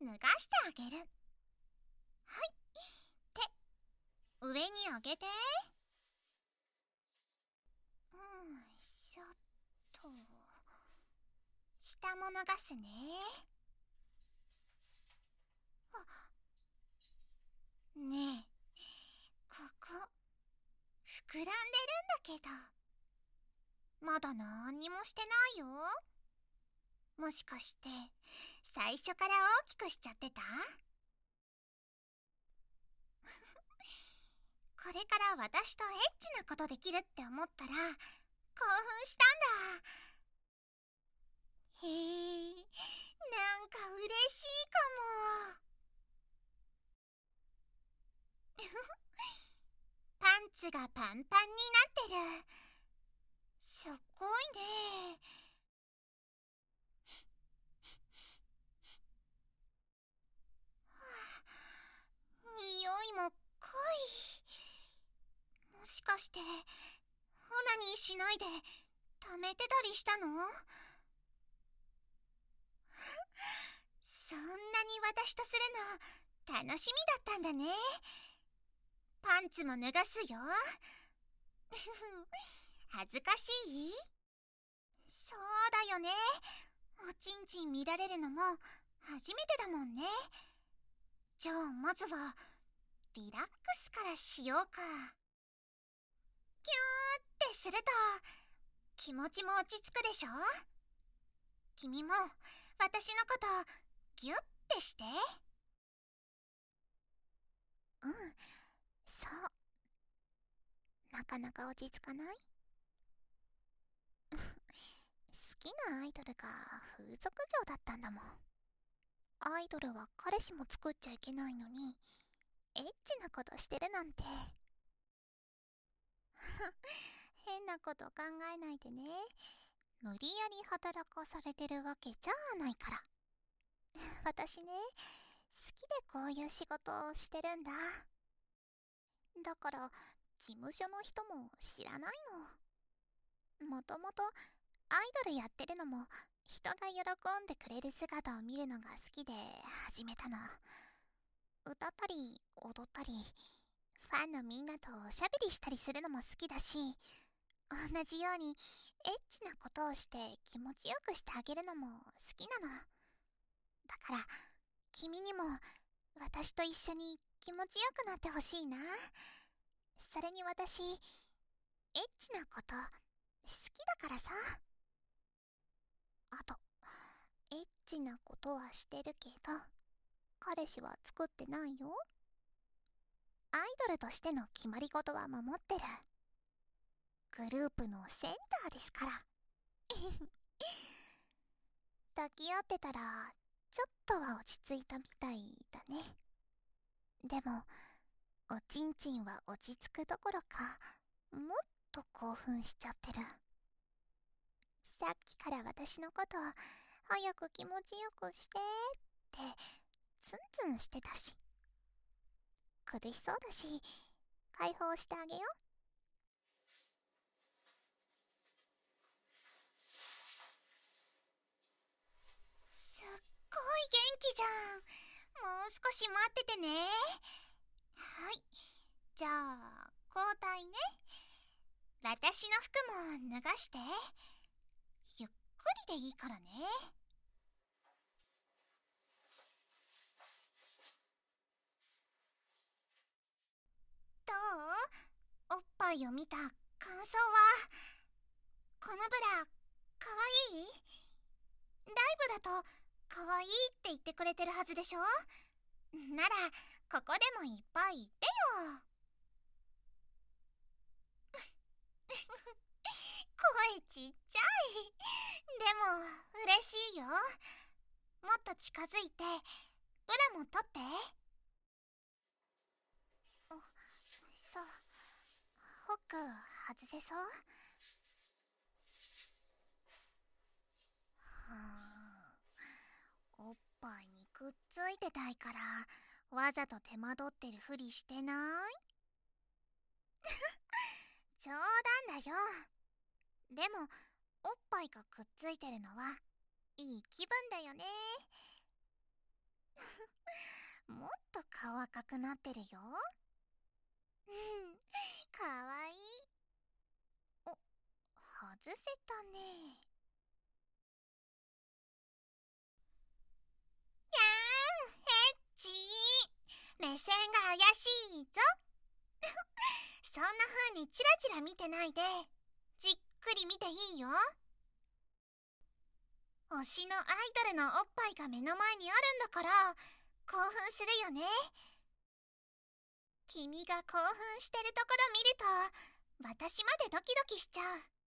脱がしてあげる。はい。手上に上げて。うんしょっと下も脱がすね。あねえ。ここ膨らんでるんだけど。まだ何にもしてないよ。もしかして最初から大きくしちゃってた？これから私とエッチなことできるって思ったら興奮したんだ。へえなんか嬉しいかも。パンツがパンパンになってる。すっごいね匂いも濃いもしかしてオナニーしないで溜めてたりしたの？そんなに私とするの楽しみだったんだね。パンツも脱がすよ。恥ずかしい？そうだよね。おちんちん見られるのも初めてだもんね。じゃあまずはリラックスからしようか。キューってすると気持ちも落ち着くでしょ？君も私のことギュッてして。うんそう。なかなか落ち着かない？好きなアイドルが風俗嬢だったんだもん。アイドルは彼氏も作っちゃいけないのにエッチなことしてるなんて。変なこと考えないでね。無理やり働かされてるわけじゃないから。私ね好きでこういう仕事をしてるんだ。だから事務所の人も知らないの。もともとアイドルやってるのも人が喜んでくれる姿を見るのが好きで始めたの。歌ったり踊ったりファンのみんなとおしゃべりしたりするのも好きだし同じようにエッチなことをして気持ちよくしてあげるのも好きなの。だから君にも私と一緒に気持ちよくなってほしいな。それに私エッチなこと好きだからさ。あとエッチなことはしてるけど彼氏は作ってないよ。アイドルとしての決まり事は守ってる。グループのセンターですから。抱き合ってたらちょっとは落ち着いたみたいだね。でもおちんちんは落ち着くどころかもっと興奮しちゃってる。さっきから私のこと早く気持ちよくしてってツンツンしてたし。苦しそうだし解放してあげよう。すっごい元気じゃん。もう少し待っててね。はい。じゃあ交代ね。私の服も脱がして。ゆっくりでいいからね。おっぱいを見た感想はこのブラかわいいライブだとかわいいって言ってくれてるはずでしょ？ならここでもいっぱい言ってよ。声ちっちゃいでも嬉しいよ。もっと近づいてブラも取ってそうホック外せそう？はあ。おっぱいにくっついてたいからわざと手間取ってるふりしてない？冗談だよ。でもおっぱいがくっついてるのはいい気分だよね。もっと顔赤くなってるよ。う んかわいい。外せたね。やーんエッチ目線が怪しいぞ。そんな風にチラチラ見てないで。じっくり見ていいよ。推しのアイドルのおっぱいが目の前にあるんだから興奮するよね。君が興奮してるところ見ると私までドキドキしちゃう。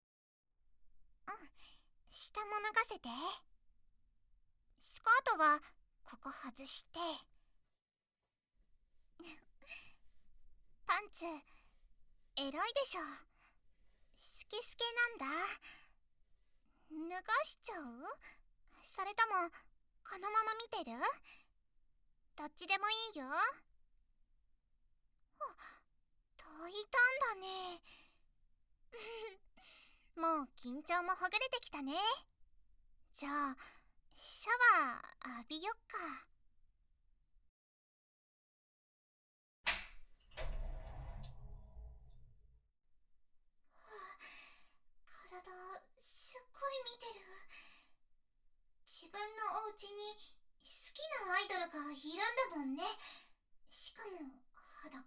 うん。下も脱がせて。スカートはここ外して。パンツエロいでしょ。スケスケなんだ。脱がしちゃう？それともこのまま見てる？どっちでもいいよ。炊いたんだね。緊張もほぐれてきたね。じゃあシャワー浴びよっか。体すっごい見てる。自分のお家に好きなアイドルがいるんだもんね。しかも裸。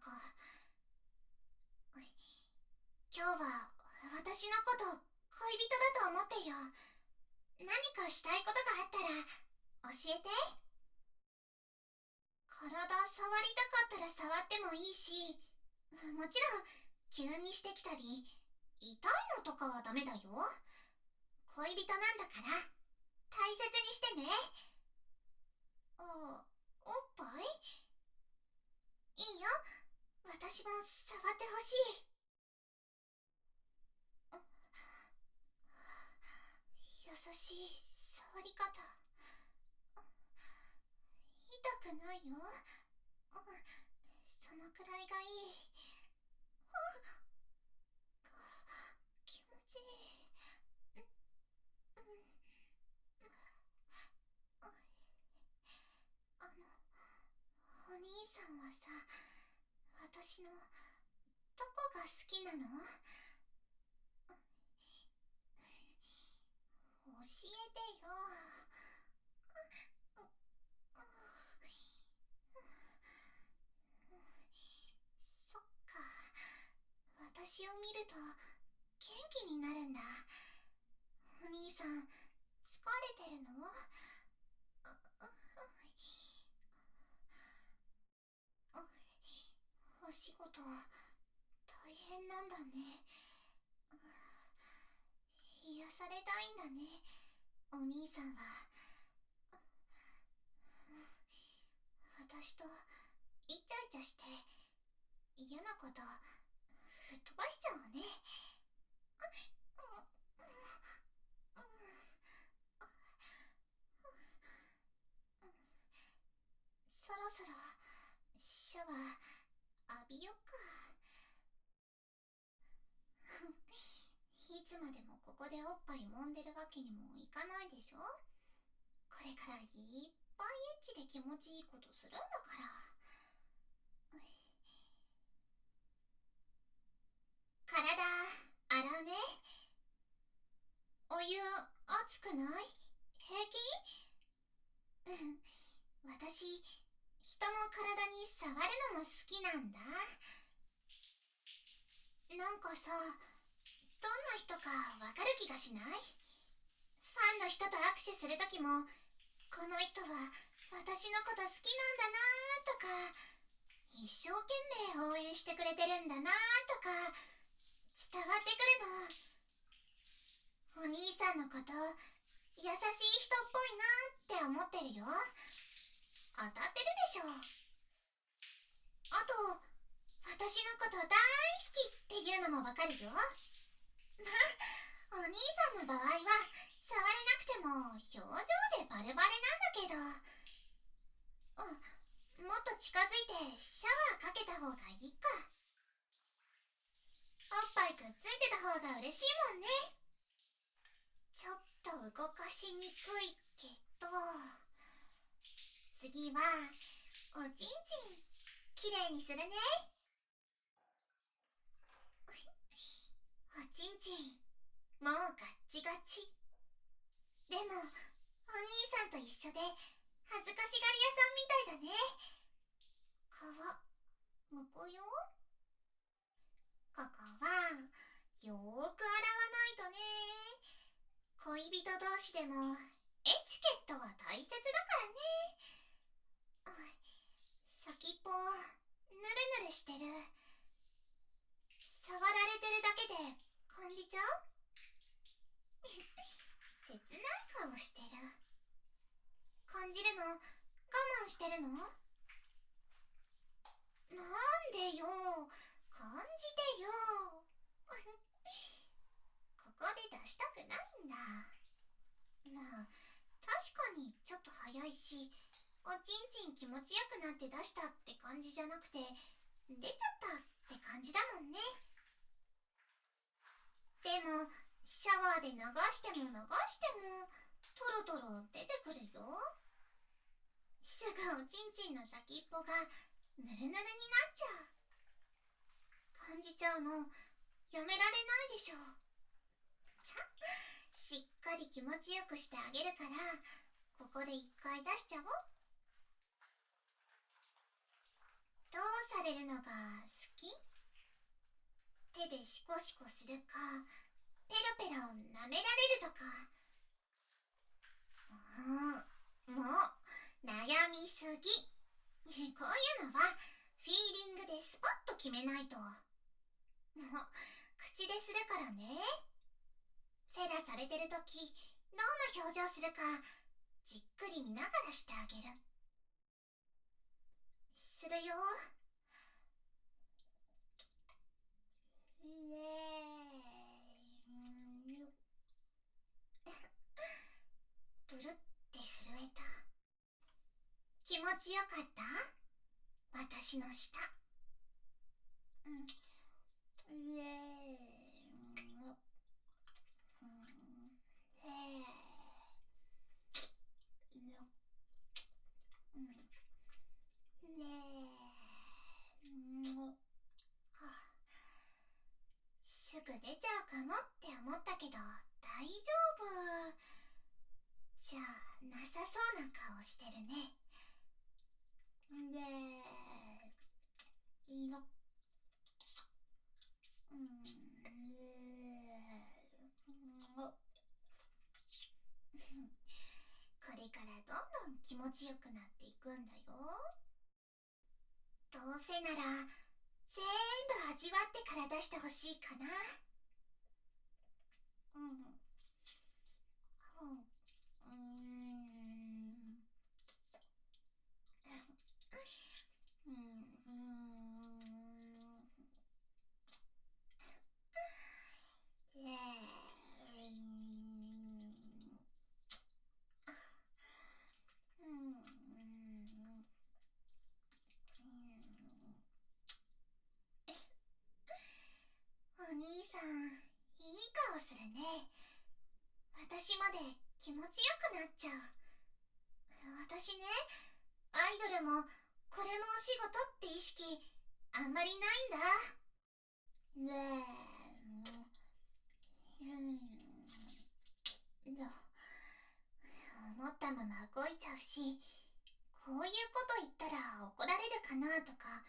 今日は私のこと恋人だと思ってよ。何かしたいことがあったら教えて。体触りたかったら触ってもいいしもちろん急にしてきたり痛いのとかはダメだよ。恋人なんだから大切にしてね。あおっぱい？いいよ。私も触ってほしい。優しい触り方。痛くないよ。そのくらいがいい。気持ちいい。あのお兄さんはさ私のどこが好きなの教えてよそっか私を見ると元気になるんだ。お兄さん疲れてるの？お仕事大変なんだね。癒されたいんだね。お兄さんは。私とイチャイチャして嫌なことっ飛ばしちゃうね。そろそろシャワー浴びよっか。いつまでもここでおっぱい揉んでるわけにもいかないでしょ。これからいっぱいエッチで気持ちいいことするんだから体洗うねお湯ない？平気？うん。私人の体に触るのも好きなんだ。なんかさどんな人かわかる気がしない？ファンの人と握手するときもこの人は私のこと好きなんだなとか一生懸命応援してくれてるんだなとか伝わってくるの。お兄さんのこと優しい人っぽいなって思ってるよ。当たってるでしょ。あと私のこと大好きっていうのもわかるよ。ま お兄さんの場合は触れなくても表情でバレバレなんだけど。うんもっと近づいてシャワーかけた方がいいか。おっぱいくっついてた方が嬉しいもんね。ちょっと動かしにくいけど次はおちんちんきれいにするね。おちんちんもうガッチガチ。でもお兄さんと一緒で恥ずかしがり屋さんみたいだね。皮むくよ。ここはよーく洗わないとね。恋人同士でもエチケットは大切だからね。先っぽぬるぬるしてる。触られてるだけで感じちゃう？切ない顔してる。感じるの我慢してるの？なんでよ？感じてよ。ここで出したくないんだ。まあ確かにちょっと早いしおちんちん気持ちよくなって出したって感じじゃなくて出ちゃったって感じだもんね。でもシャワーで流しても流してもトロトロ出てくるよ。すぐおちんちんの先っぽがぬるぬるになっちゃう。感じちゃうの。やめられないでしょ。しっかり気持ちよくしてあげるからここで一回出しちゃおう。どうされるのが好き？手でシコシコするかペロペロ舐められるとか。うんもう悩みすぎ。こういうのはフィーリングでスパッと決めないと。もう口でするからね。フェラされてる時どんな表情するかじっくり見ながらしてあげる。するよ。ブルって震えた。気持ちよかった？私の舌うんイエーイすぐ出ちゃうかもって思ったけど大丈夫じゃあなさそうな顔してるねでいいのうんこれからどんどん気持ちよくなっていくんだよどうせなら全部味わってから出してほしいかな。うんお兄さんいい顔するね。私まで気持ちよくなっちゃう。私ねアイドルもこれもお仕事って意識あんまりないんだ。ねえうん思ったまま動いちゃうしこういうこと言ったら怒られるかなとか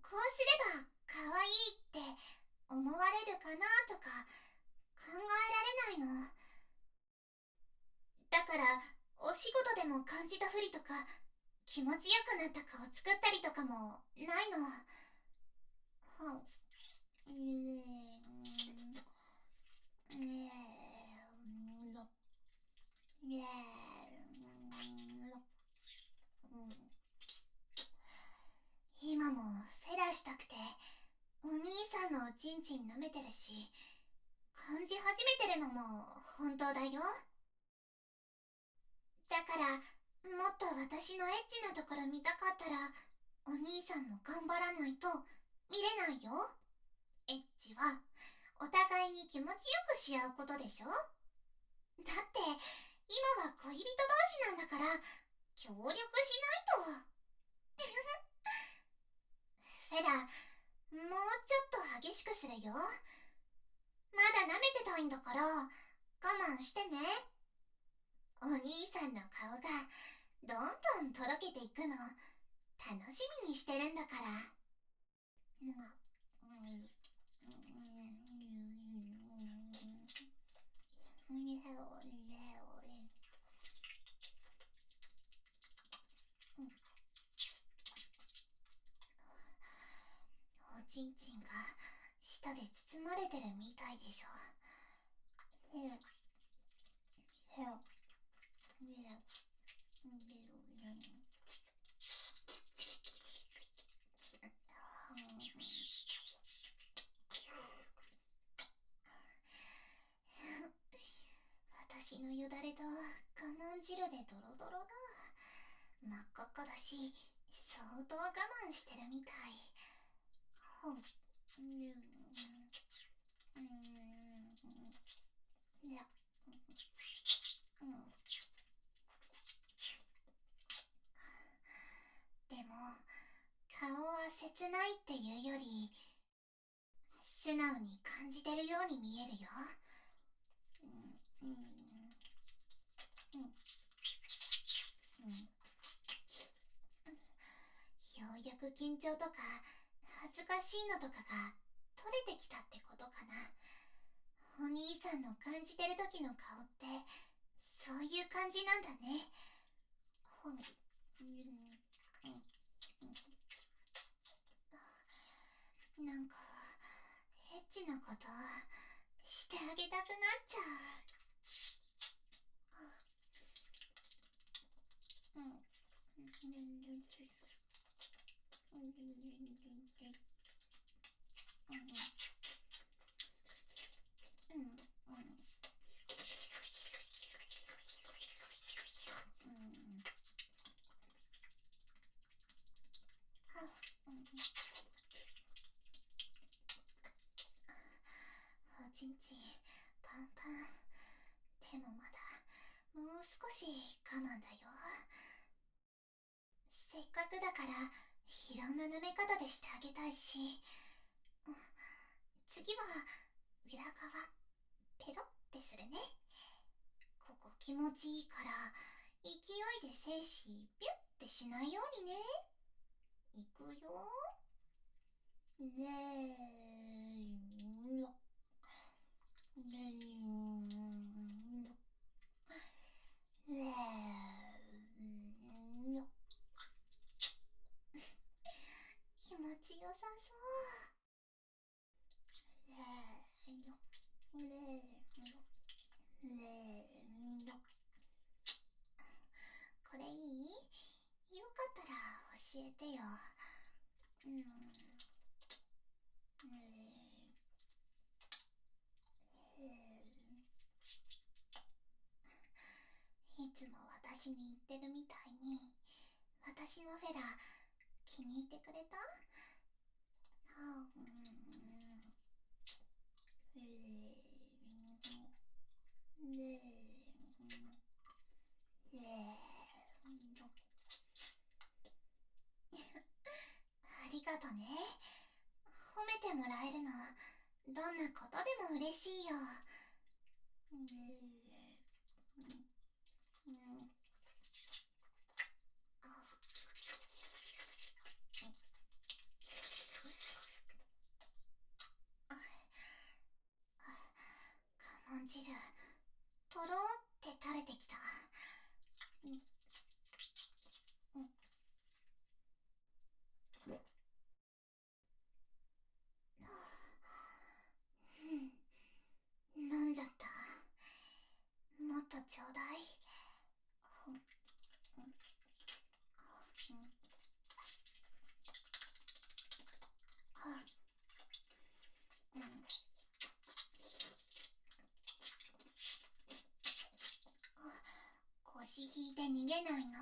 こうすれば可愛いって思われるかなとか考えられないの。だからお仕事でも感じたふりとか気持ちよくなった顔作ったりとかもないの。うん。今もフェラしたくてお兄さんのおちんちん舐めてるし感じ始めてるのも本当だよ。だからもっと私のエッチなところ見たかったらお兄さんも頑張らないと見れないよ。エッチはお互いに気持ちよくし合うことでしょ。だって今は恋人同士なんだから協力しないと。フェラもうちょっと激しくするよ。まだ舐めてたいんだから我慢してね。お兄さんの顔がどんどんとろけていくの。楽しみにしてるんだからおちんちんが舌で包まれてるみたいでしょ私のよだれと我慢汁でドロドロだ真っ赤っかだし相当我慢してるみたい。ほんうん。いやうん。でも顔は切ないっていうより素直に感じてるように見えるようんうんうんうんようや緊張とか恥ずかしいのとかが取れてきたってことかな。お兄さんの感じてる時の顔ってそういう感じなんだね。ほんうん。なんかエッチなことしてあげたくなっちゃう。ding, ding, ding, ding. Mm -hmm. してあげたいし次は裏側ペロってするね。ここ気持ちいいから勢いで精子ビュッてしないようにね。いくよ。ねえよねえねえよ気持ちよさそうねえよねえよねえよこれいいよかったら教えてよ。うん。えーいつも私に言ってるみたいに私のフェラ気に入ってくれた？あうん。うん。えーねえねえありがとね。褒めてもらえるのどんなことでも嬉しいよ。我慢汁とろって垂れてきた飲んじゃったもっとちょうだい腰引いて逃げない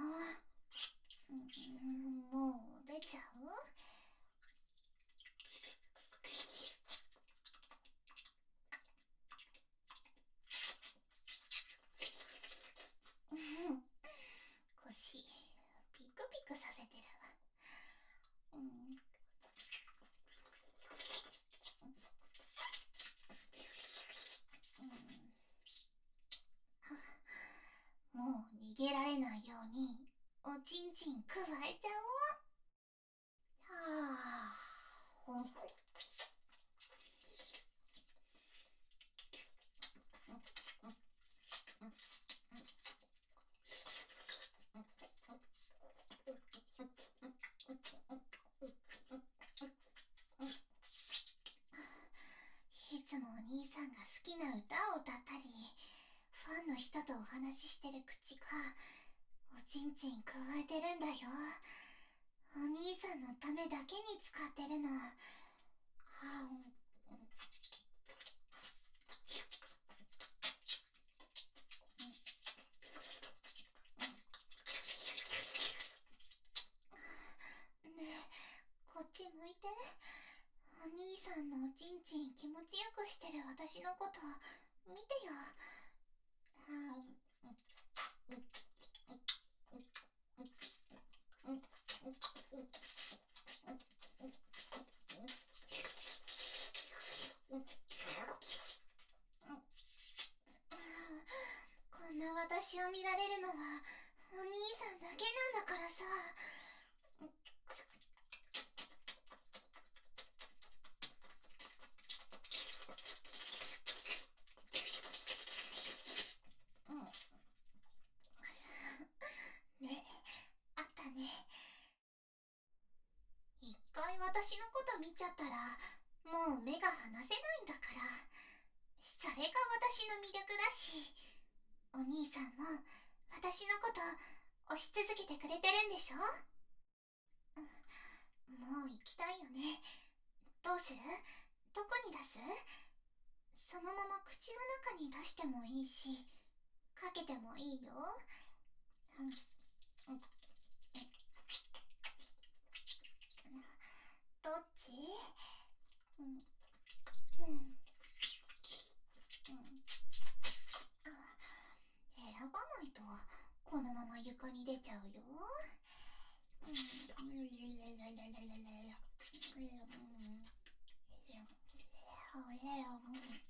におちんちんくわえちゃ見られるのはお兄さんだけなんだからさ。ね、あったね。一回私のこと見ちゃったら、もう目が離せないんだから。それが私の魅力だし。兄さんも私のこと押し続けてくれてるんでしょ？もう行きたいよね。どうする？どこに出す？そのまま口の中に出してもいいしかけてもいいよ、うん、どっち、うん。来来来来来来来来我也